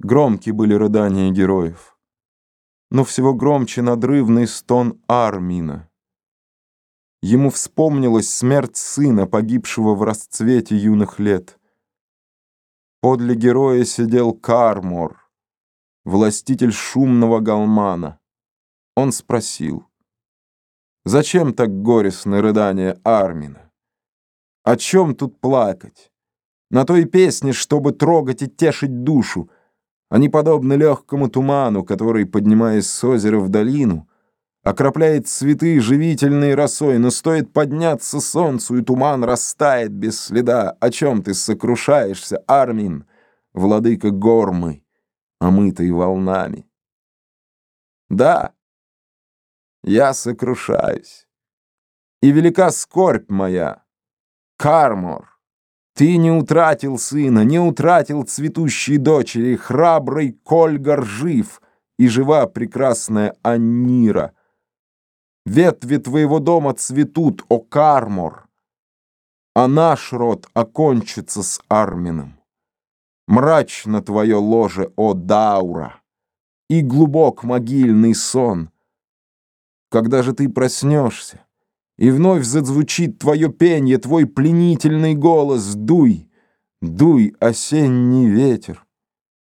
Громки были рыдания героев, но всего громче надрывный стон Армина. Ему вспомнилась смерть сына, погибшего в расцвете юных лет. Подле героя сидел Кармор, властитель шумного галмана. Он спросил, «Зачем так горестны рыдания Армина? О чем тут плакать? На той песне, чтобы трогать и тешить душу, они подобны легкому туману, который, поднимаясь с озера в долину, окропляет цветы живительной росой, но стоит подняться солнцу, и туман растает без следа. О чем ты сокрушаешься, Армин, владыка гормы, омытой волнами? Да, я сокрушаюсь, и велика скорбь моя, Кармор. Ты не утратил сына, не утратил цветущей дочери, храбрый Кольгар жив, и жива прекрасная Аннира. Ветви твоего дома цветут, о Кармор, а наш род окончится с Армином. Мрачно твое ложе, о Даура, и глубок могильный сон. Когда же ты проснешься? И вновь зазвучит твое пенье, твой пленительный голос. Дуй, дуй, осенний ветер.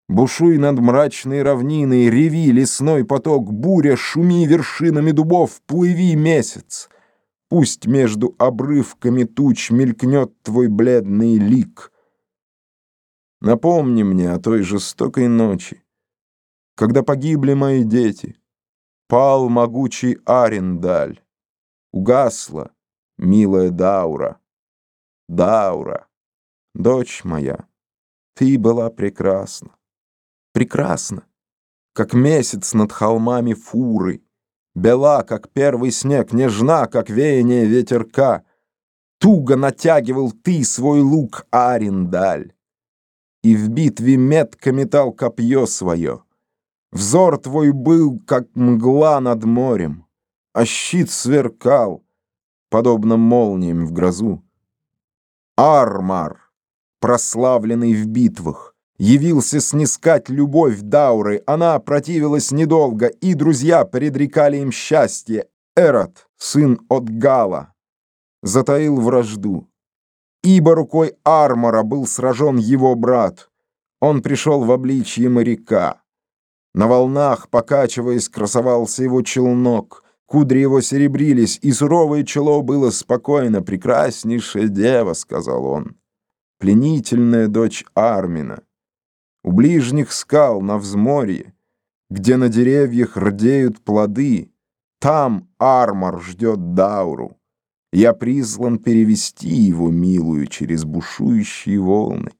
Бушуй над мрачной равниной, реви лесной поток, буря, шуми вершинами дубов, плыви месяц. Пусть между обрывками туч мелькнет твой бледный лик. Напомни мне о той жестокой ночи, когда погибли мои дети, пал могучий Арендаль. Угасла, милая Даура. Даура, дочь моя, ты была прекрасна. Прекрасна, как месяц над холмами фуры, Бела, как первый снег, нежна, как веяние ветерка. Туго натягивал ты свой лук, Арендаль, И в битве метко метал копье свое. Взор твой был, как мгла над морем а щит сверкал, подобно молниям в грозу. Армар, прославленный в битвах, явился снискать любовь Дауры. Она противилась недолго, и друзья предрекали им счастье. Эрот, сын от Гала, затаил вражду. Ибо рукой Армора был сражен его брат. Он пришел в обличье моряка. На волнах, покачиваясь, красовался его челнок — Кудри его серебрились, и суровое чело было спокойно. «Прекраснейшая дева», — сказал он, — «пленительная дочь Армина. У ближних скал на взморье, где на деревьях рдеют плоды, там Армор ждет Дауру. Я призван перевести его, милую, через бушующие волны.